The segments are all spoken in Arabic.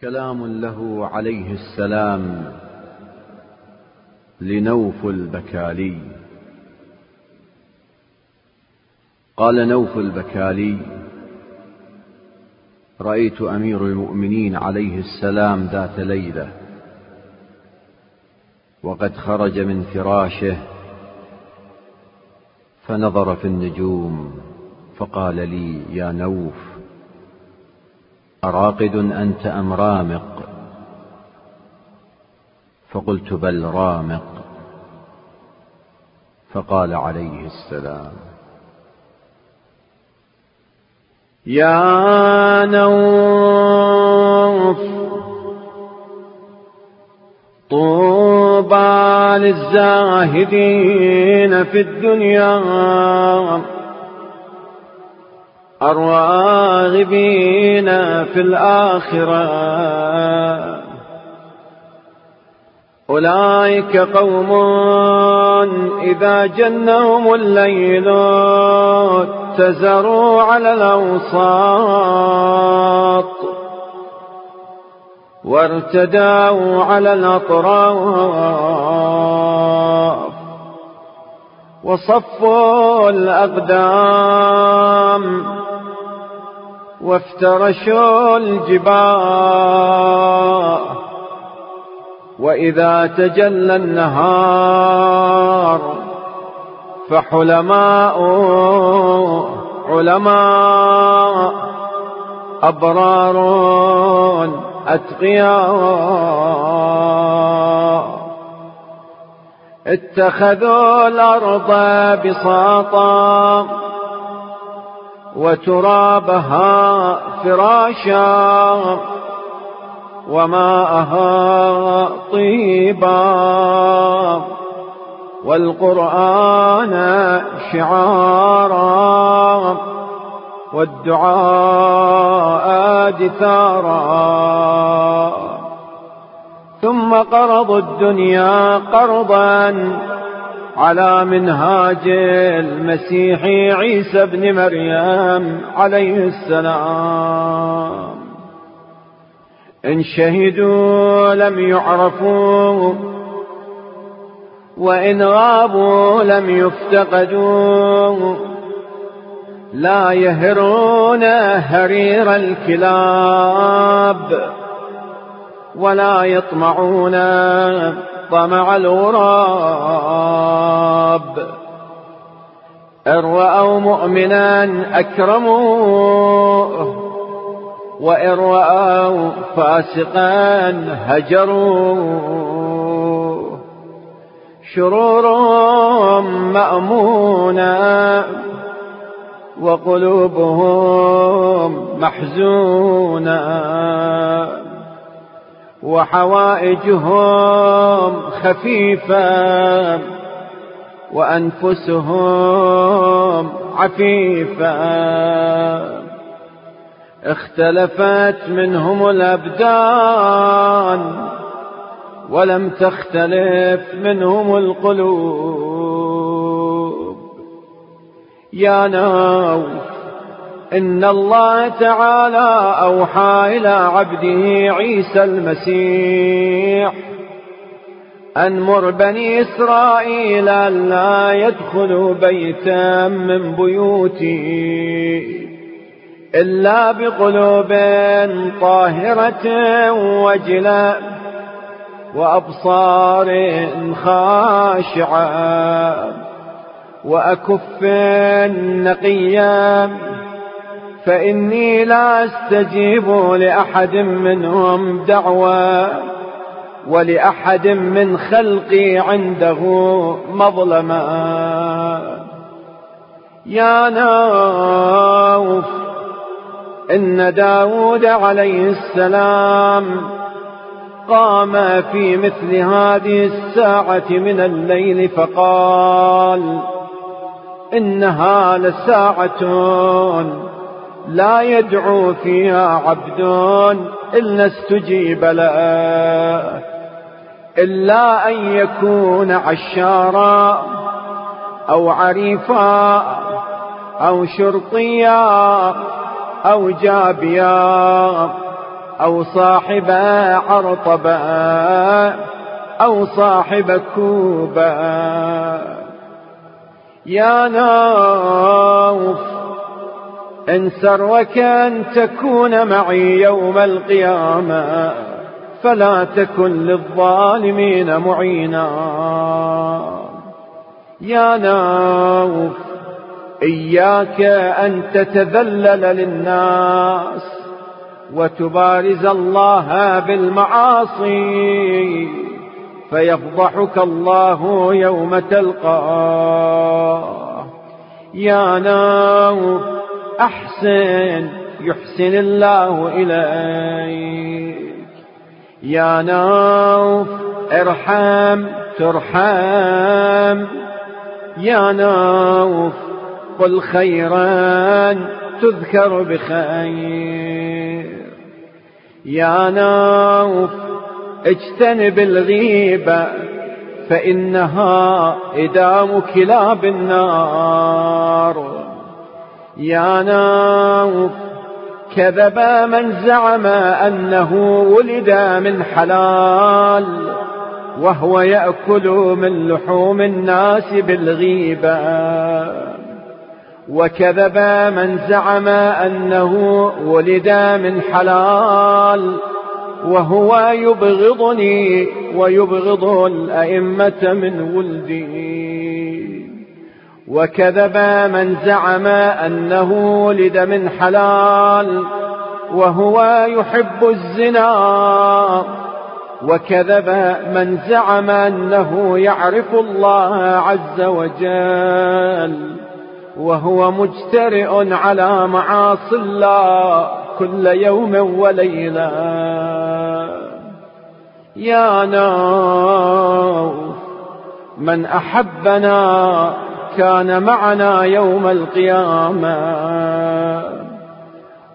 كلام له عليه السلام لنوف البكالي. قال نوف البكالي رأيت أمير المؤمنين عليه السلام ذات ليلة وقد خرج من فراشه فنظر في النجوم فقال لي يا نوف أراقد أنت أم رامق؟ فقلت بل رامق. فقال عليه السلام يا نوف طوبى للزاهدين في الدنيا. الراغبين في الآخرة. أولئك قوم إذا جنهم الليل تزروا على الأوساط وارتدوا على الأطراف وصفوا الأقدام وافترشوا الجباه وإذا تجلى النهار فحلماء علماء. أبرار أتقياء. اتخذوا الأرض بساطا. وترابها فراشا وماءها طيبا والقرآن شعارا والدعاء دثارا ثم قرضوا الدنيا قرضا على منهاج المسيح عيسى ابن مريم عليه السلام. إن شهدوا لم يعرفوا وإن غابوا لم يفتقدوا. لا يهرون هرير الكلاب. ولا يطمعون طمع الغراب. إن رأوا مؤمنا أكرموه وإن رأوا فاسقا هجروه. شرور مأمونة وقلوبهم محزونة. وحوائجهم خفيفة وأنفسهم عفيفة. اختلفت منهم الأبدان ولم تختلف منهم القلوب. يا نوف إن الله تعالى أوحى إلى عبده عيسى المسيح أنمر بني إسرائيل لا يدخلوا بيتا من بيوتي إلا بقلوب طاهرة وجلاء وأبصار خاشعة وأكف نقيا فإني لا أستجيب لأحد منهم دعوة ولأحد من خلقي عنده مظلمة يا نوف إن داود عليه السلام قام في مثل هذه الساعة من الليل فقال إنها لساعة لا يدعو فيها عبد إلا استجيب له. إلا أن يكون عشارا أو عريفا أو شرطيا أو جابيا أو صاحب عرطبة أو صاحب كوبة يا ناوف إن سرك أن تكون معي يوم القيامة فلا تكن للظالمين معينا. يا ناوف إياك أن تتذلل للناس وتبارز الله بالمعاصي فيفضحك الله يوم تلقاه. يا ناوف أحسن يحسن الله إليك. يا نوف ارحم ترحم. يا نوف قل خيرا تذكر بخير. يا نوف اجتنب الغيبة فإنها إدام كلاب النار. يا نوف كذب من زعم أنه ولد من حلال وهو يأكل من لحوم الناس بالغيبة. وكذب من زعم أنه ولد من حلال وهو يبغضني ويبغض الأئمة من ولدي. وكذب من زعم أنه ولد من حلال وهو يحب الزنا. وكذب من زعم أنه يعرف الله عز وجل وهو مجترئ على معاصي الله كل يوم وليلة. يا ناو من أحبنا كان معنا يوم القيامة.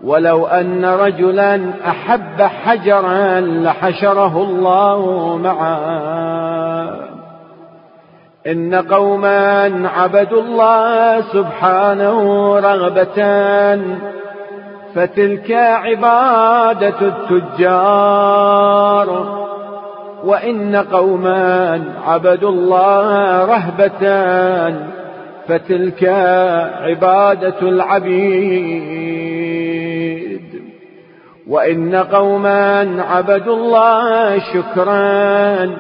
ولو أن رجلا أحب حجرا لحشره الله معه. إن قوما عبدوا الله سبحانه رغبة فتلك عبادة التجار. وإن قوما عبدوا الله رهبة فتلك عبادة العبيد. وإن قوما عبدوا الله شكرا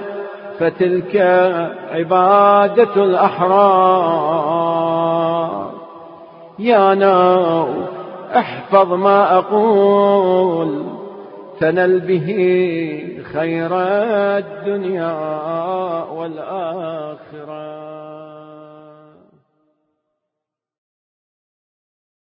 فتلك عبادة الأحرار. يا ناو احفظ ما أقول تنل به خير الدنيا والآخرة.